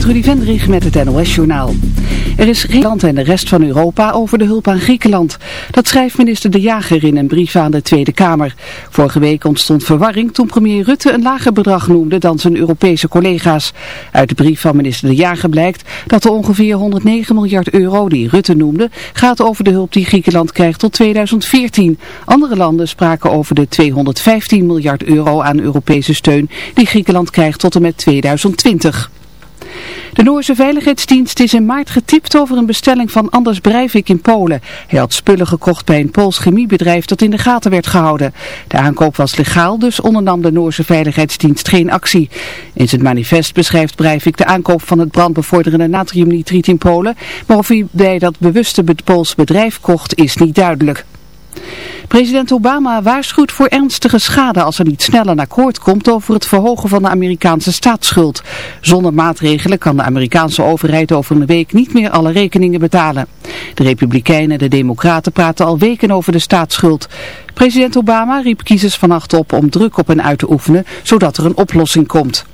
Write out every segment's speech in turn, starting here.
Trudy Vendrich met het NOS-journaal. Er is geen land en de rest van Europa over de hulp aan Griekenland. Dat schrijft minister De Jager in een brief aan de Tweede Kamer. Vorige week ontstond verwarring toen premier Rutte een lager bedrag noemde dan zijn Europese collega's. Uit de brief van minister De Jager blijkt dat de ongeveer 109 miljard euro die Rutte noemde gaat over de hulp die Griekenland krijgt tot 2014. Andere landen spraken over de 215 miljard euro aan Europese steun die Griekenland krijgt tot en met 2020. De Noorse Veiligheidsdienst is in maart getipt over een bestelling van Anders Breivik in Polen. Hij had spullen gekocht bij een Pools chemiebedrijf dat in de gaten werd gehouden. De aankoop was legaal, dus ondernam de Noorse Veiligheidsdienst geen actie. In zijn manifest beschrijft Breivik de aankoop van het brandbevorderende natriumnitriet in Polen. Maar of hij bij dat bewuste Pools bedrijf kocht is niet duidelijk. President Obama waarschuwt voor ernstige schade als er niet snel een akkoord komt over het verhogen van de Amerikaanse staatsschuld. Zonder maatregelen kan de Amerikaanse overheid over een week niet meer alle rekeningen betalen. De Republikeinen en de Democraten praten al weken over de staatsschuld. President Obama riep kiezers vannacht op om druk op hen uit te oefenen, zodat er een oplossing komt.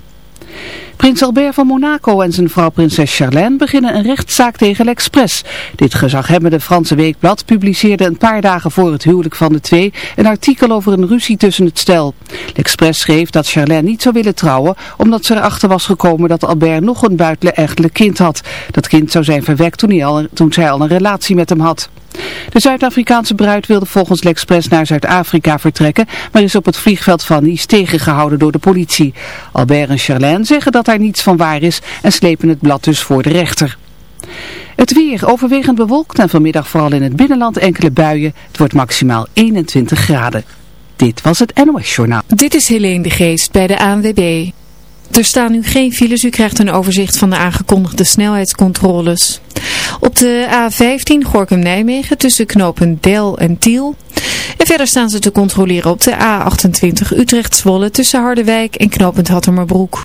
Prins Albert van Monaco en zijn vrouw prinses Charlène beginnen een rechtszaak tegen l'Express. Dit gezaghebbende Franse weekblad publiceerde een paar dagen voor het huwelijk van de twee een artikel over een ruzie tussen het stel. L'Express schreef dat Charlène niet zou willen trouwen omdat ze erachter was gekomen dat Albert nog een buitenechtelijk kind had. Dat kind zou zijn verwekt toen, hij al, toen zij al een relatie met hem had. De Zuid-Afrikaanse bruid wilde volgens l'Express naar Zuid-Afrika vertrekken, maar is op het vliegveld van Nice tegengehouden door de politie. Albert en Charlène zeggen dat daar niets van waar is en slepen het blad dus voor de rechter. Het weer overwegend bewolkt en vanmiddag vooral in het binnenland enkele buien. Het wordt maximaal 21 graden. Dit was het NOS Journaal. Dit is Helene de Geest bij de ANWB. Er staan nu geen files. U krijgt een overzicht van de aangekondigde snelheidscontroles. Op de A15 Gorkum-Nijmegen tussen knopen Del en Tiel. En verder staan ze te controleren op de A28 Utrecht-Zwolle tussen Harderwijk en knopend Hattermerbroek.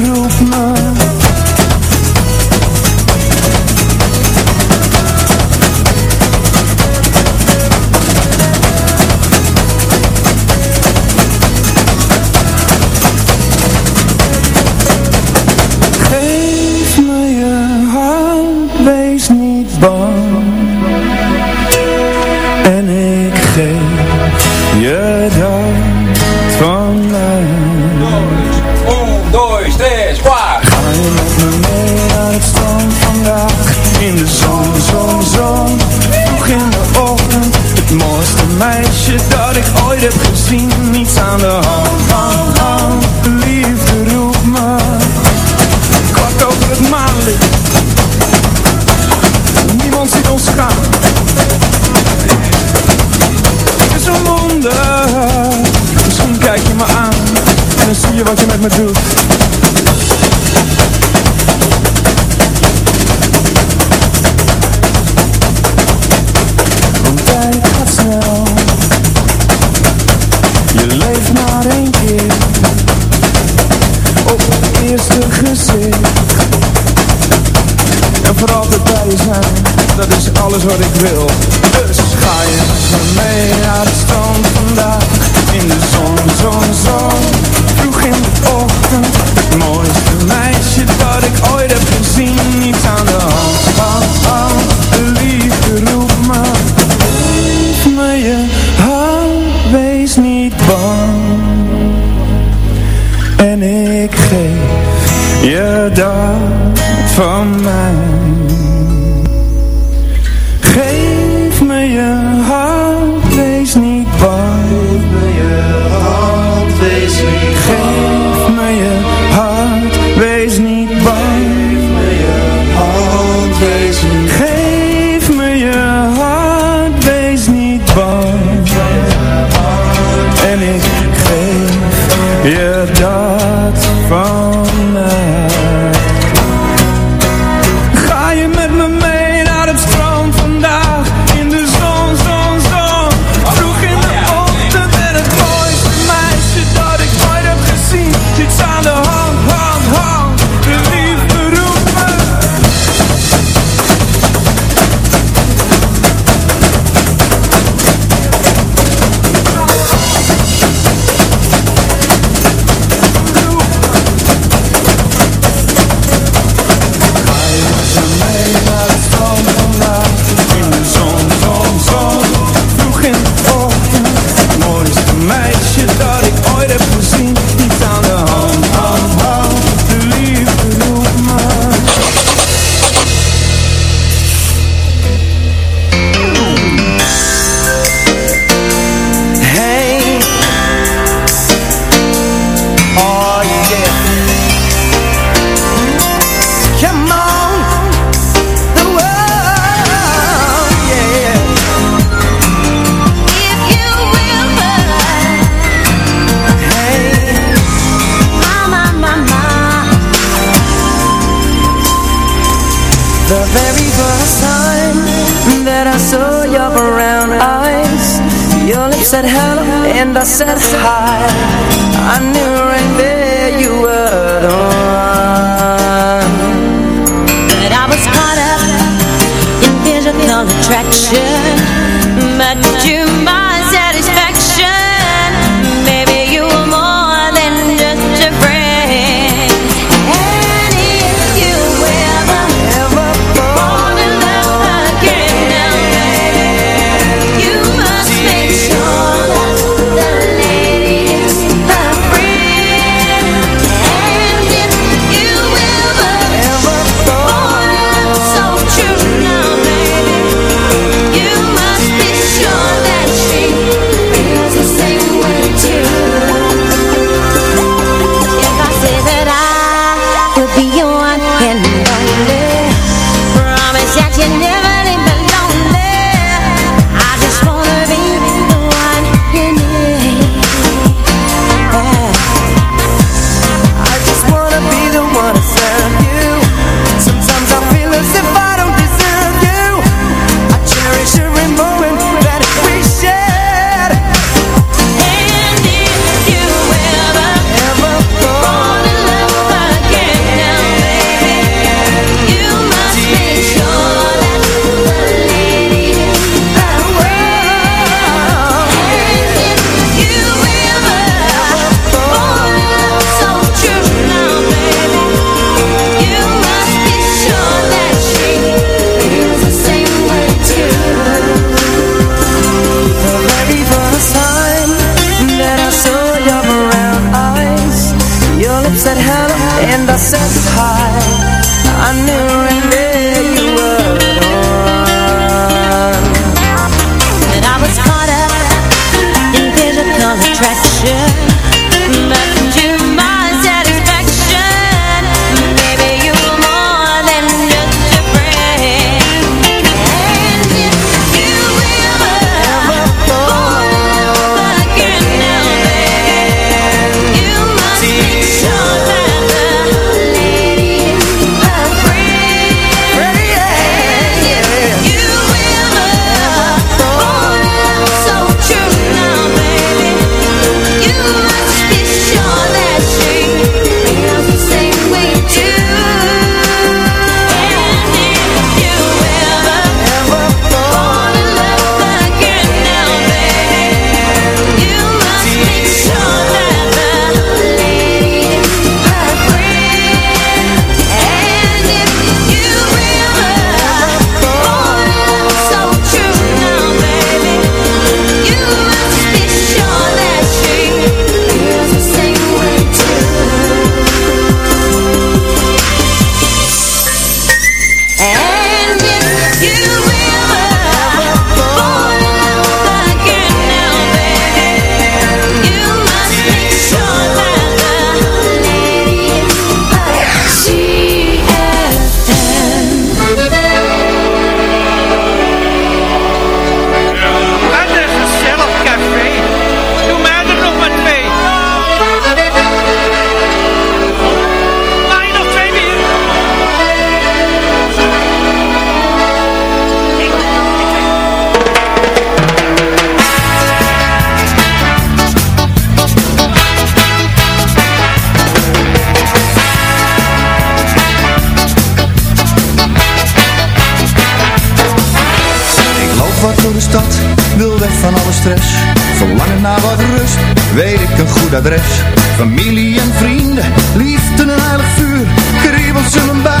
Familie en vrienden, liefde en heilig vuur, kriebels zullen bij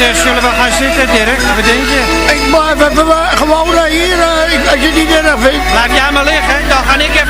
Eh, zullen we gaan zitten, Dirk? Wat denk je? Ik, maar, we, we, gewoon eh, hier, eh, als je het niet erg vindt. Laat jij maar liggen, dan ga ik even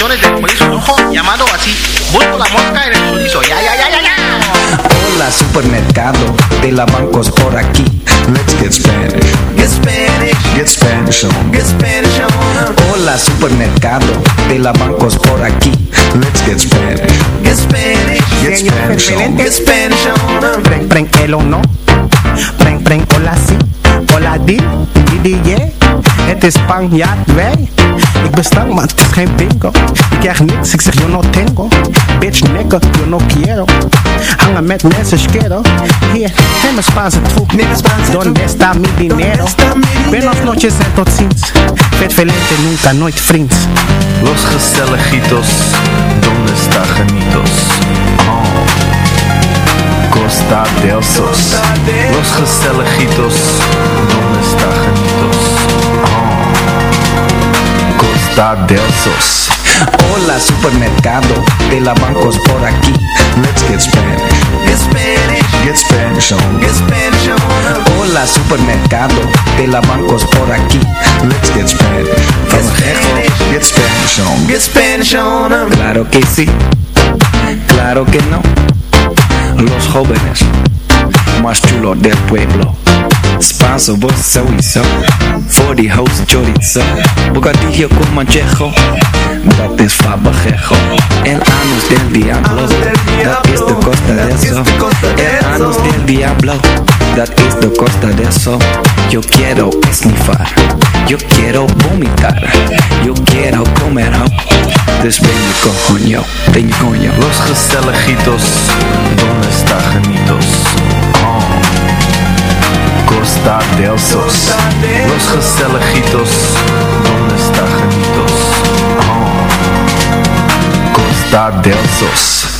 prestaciones del chorizo rojo llamado así, busco la mosca en el chorizo, ya, ya, ya, ya, ya. Hola supermercado de la bancos por aquí. Let's get Spanish. Get Spanish. Get Spanish on. Get Spanish on. Hola supermercado de la bancos por aquí. Let's get Spanish. Get Spanish. Get Spanish on. Get Spanish on. Preng, preng, el o no. Preng, preng, hola si. Hola di, di, di, yeah. Het is Spanjaard, wij. Ik ben stank, maar het is geen bingo. Ik krijg niks, ik zeg yo no tengo. Bitch, nigga, yo no quiero. Hangen met mensen, schero. Hier, neem een Spaanse troep. Donde está mi dinero? Buenos noches en tot ziens. Vet velente, nunca, nooit vriends. Los gezelligitos, donde está genitos? Oh. Costa del Sos. Los gezelligitos, donde está genitos? Oh. Costa del Sos. Hola supermercado de la bancos por aquí. Let's get Spanish. Get Spanish. Get Spanish on. Get Spanish on. Hola supermercado de la bancos por aquí. Let's get Spanish. From Get, get Spanish on. Get Spanish on. Claro que sí. Claro que no. Los jóvenes más chulos del pueblo. Spanso, vos. Voor die host chorizo. Bocadillo con manchejo. Dat is fabajejo. El anus del diablo. Dat is de costa de eso. El anus del diablo. Dat is de costa de eso. Yo quiero esnifar. Yo quiero vomitar. Yo quiero comer. Dus je coño, je coño. Los gezelligitos, donde está genitos? Oh. Costa del Sos. Los gezelligitos, donde está genitos? Oh. Costa del Sos.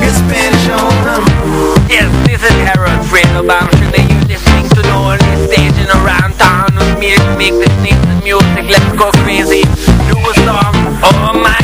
Get Spanish on. Yes, this is Harold thing to this staging around town me make this music? Let's go crazy. Do a song. Oh my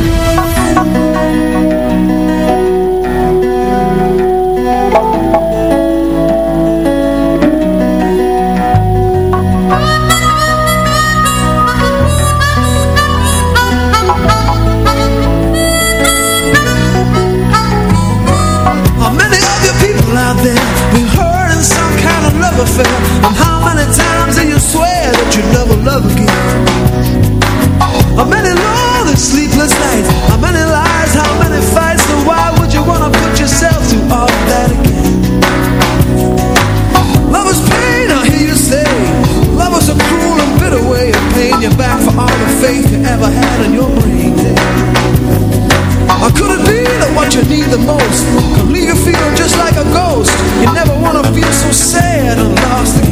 I'm how many times and you swear that you never love again? How many long and sleepless nights? How many lies? How many fights? So why would you wanna put yourself through all that again? Love is pain, I hear you say. Love is a cruel and bitter way of paying you back for all the faith you ever had in your brain. Or could it be that what you need the most can leave you feeling just like a ghost? You never wanna feel so sad get lost.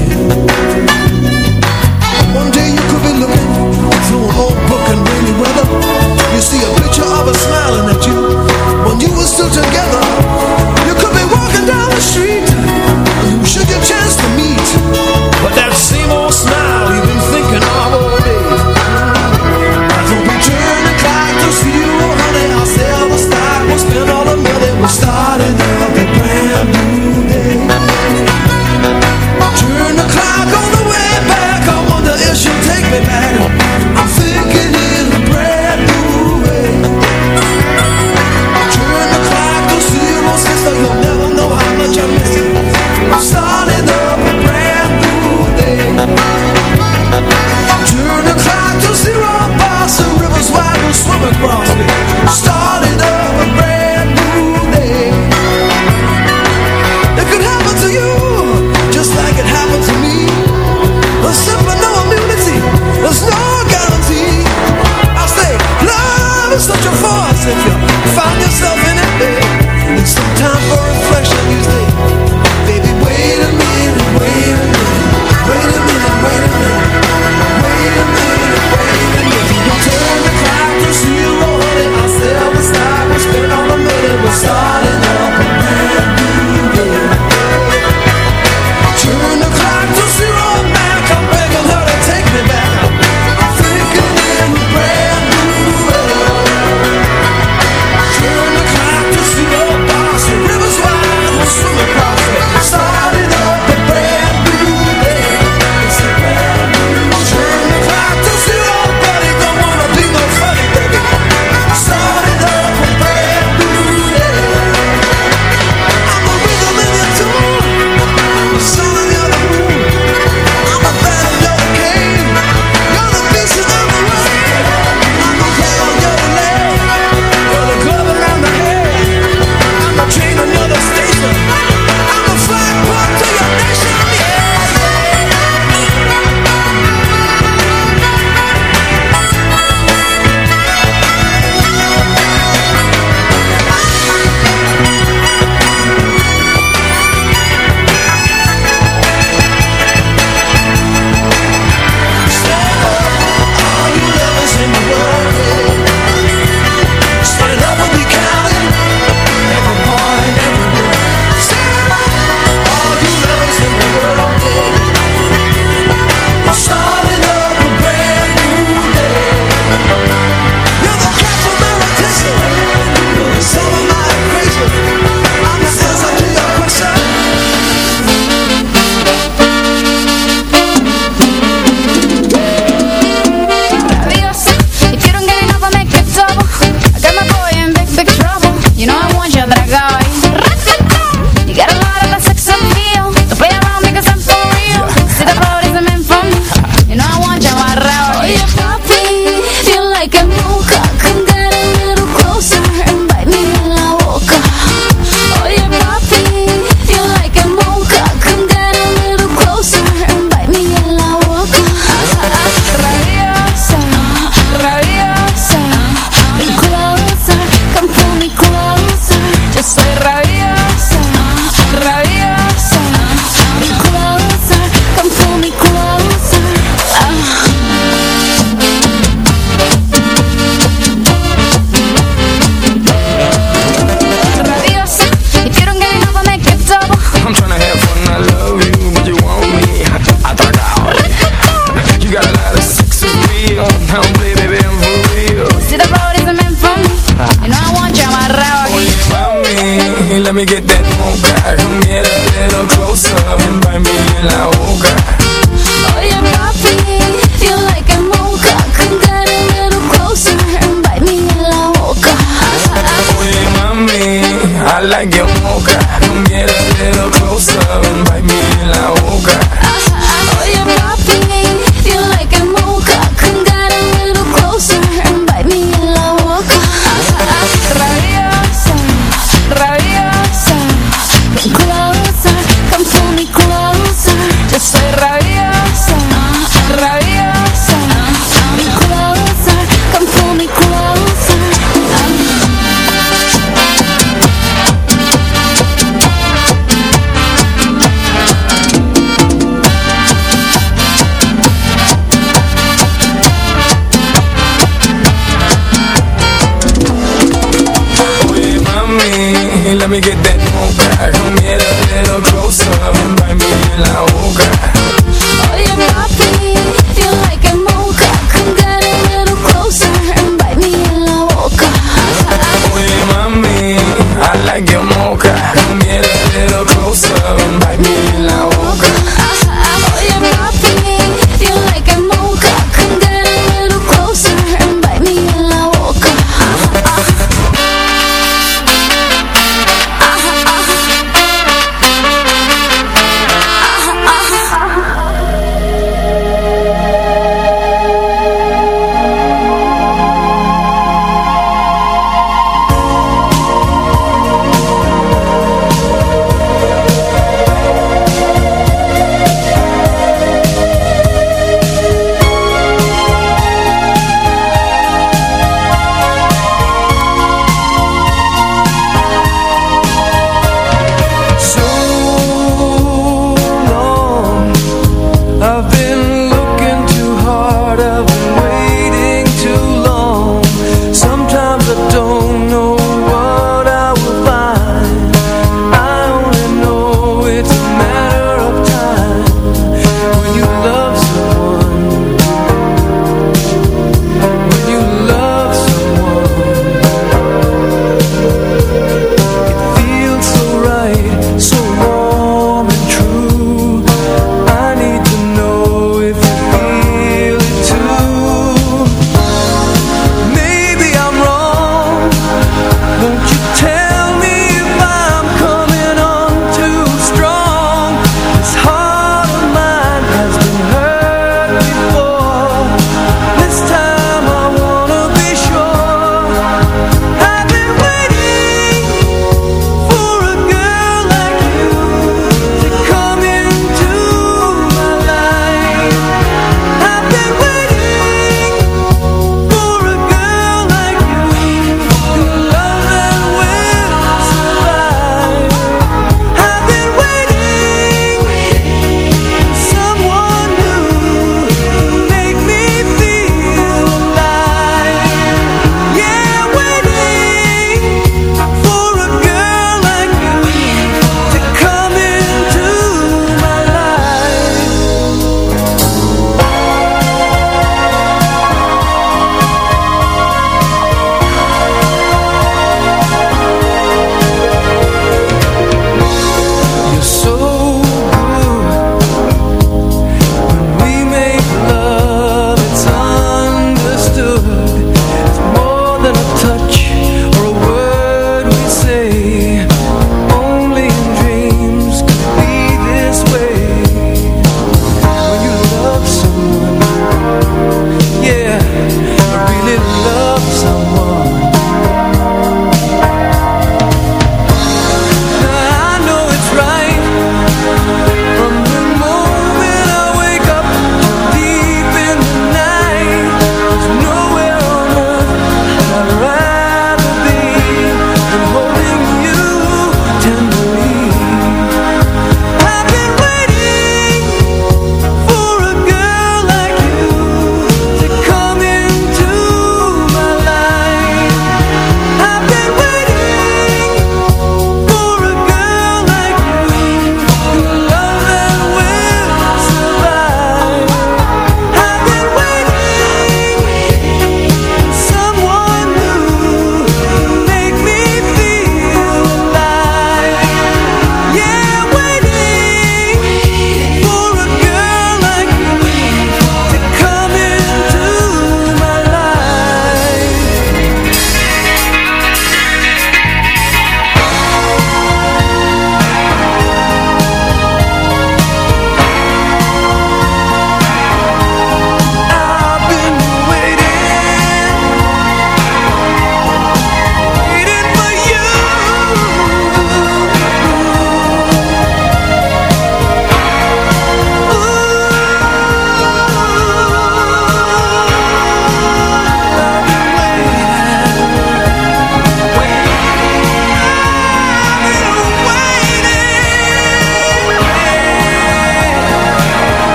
Let me get that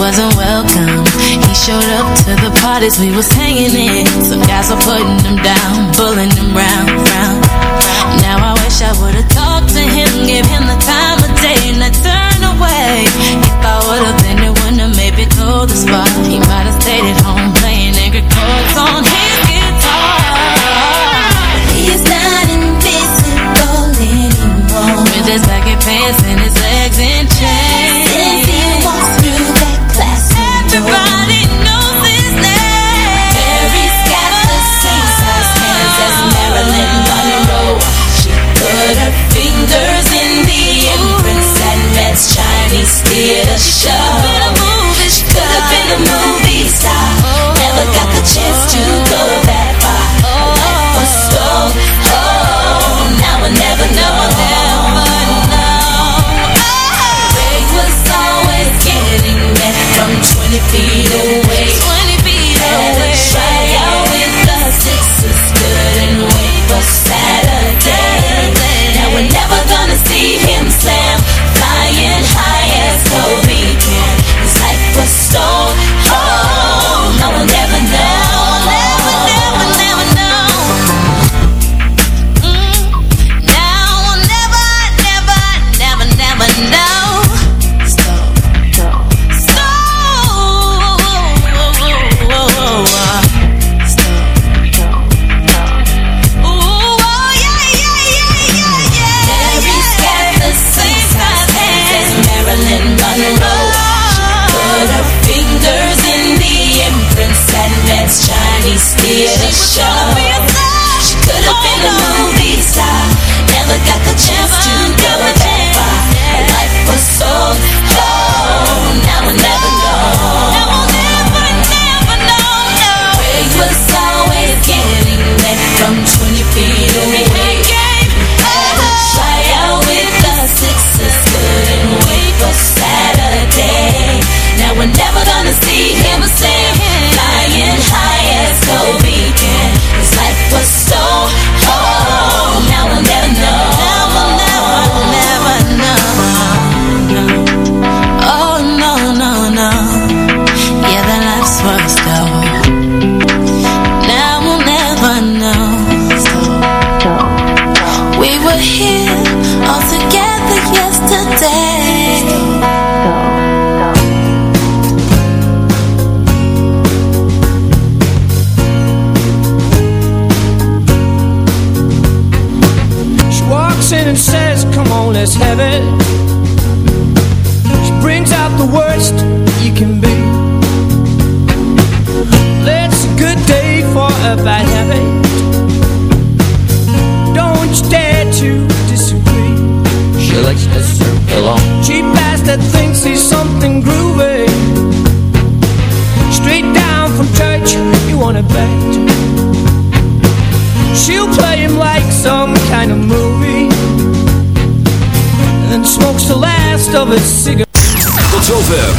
wasn't welcome. He showed up to the parties we was hanging in. Some guys were putting him down, pulling him round, round. Now I wish I would've talked to him, give him the time of day, and I turned away. If I would've been the one to maybe go the spot, he might have stayed at home playing angry chords on his guitar. He's not invisible anymore. With his baggy pants and his Never got the chance to go that far. Life was oh, now I never know. Ray was always getting from 20 feet